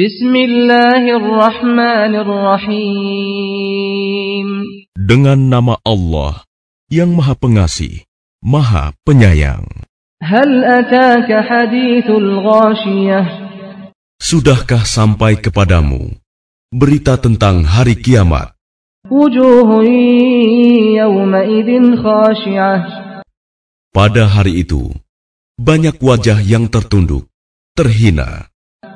Bismillahirrahmanirrahim. Dengan nama Allah yang Maha Pengasih, Maha Penyayang. Hal ataka hadithul ghashiyah? Sudahkah sampai kepadamu berita tentang hari kiamat? Pada hari itu, banyak wajah yang tertunduk, terhina.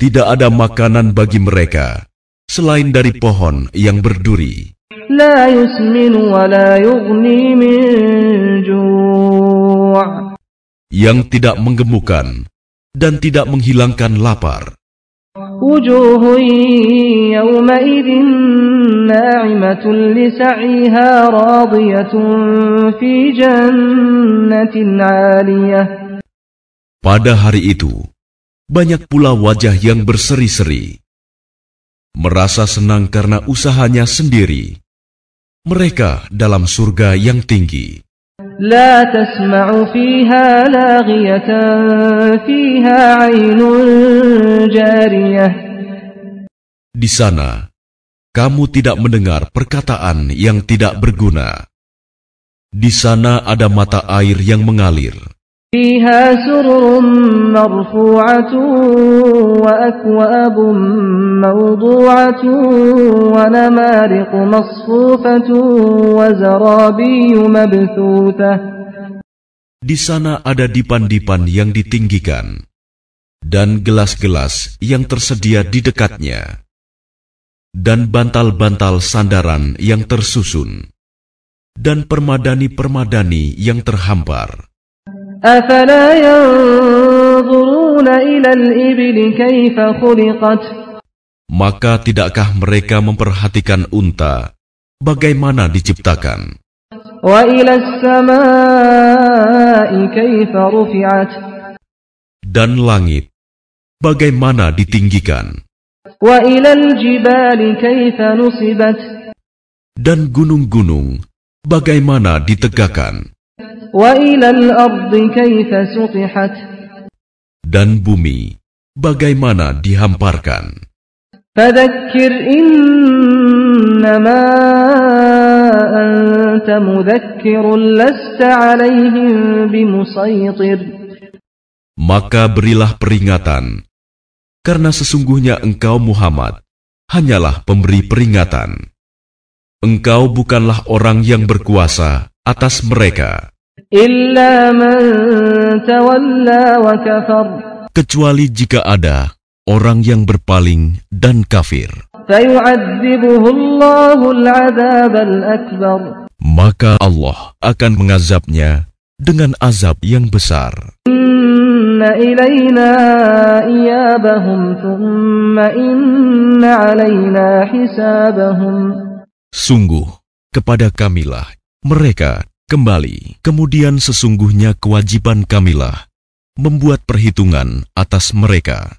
tidak ada makanan bagi mereka selain dari pohon yang berduri. Yang tidak menggemukkan dan tidak menghilangkan lapar. Pada hari itu, banyak pula wajah yang berseri-seri, merasa senang karena usahanya sendiri. Mereka dalam surga yang tinggi. لا تسمع فيها لاغية فيها عين جارية Di sana, kamu tidak mendengar perkataan yang tidak berguna. Di sana ada mata air yang mengalir. فيها سرر مرفوعة وأكواب موضوعة ونمارق مصفوفة وزرابي مبثوثة Di sana ada dipan-dipan yang ditinggikan dan gelas-gelas yang tersedia di dekatnya dan bantal-bantal sandaran yang tersusun dan permadani-permadani yang terhampar. أفلا ينظرون إلى الإبل كيف خلقت Maka tidakkah mereka memperhatikan unta bagaimana diciptakan وإلى السماء كيف رفعت dan langit bagaimana ditinggikan وإلى الجبال كيف نصبت dan gunung-gunung bagaimana ditegakkan Dan bumi, bagaimana dihamparkan? Maka berilah peringatan, karena sesungguhnya engkau Muhammad hanyalah pemberi peringatan. Engkau bukanlah orang yang berkuasa atas mereka. Kecuali jika ada orang yang berpaling dan kafir. Maka Allah akan mengazabnya dengan azab yang besar. Sungguh, kepada kamilah mereka kembali. Kemudian sesungguhnya kewajiban kamilah membuat perhitungan atas mereka.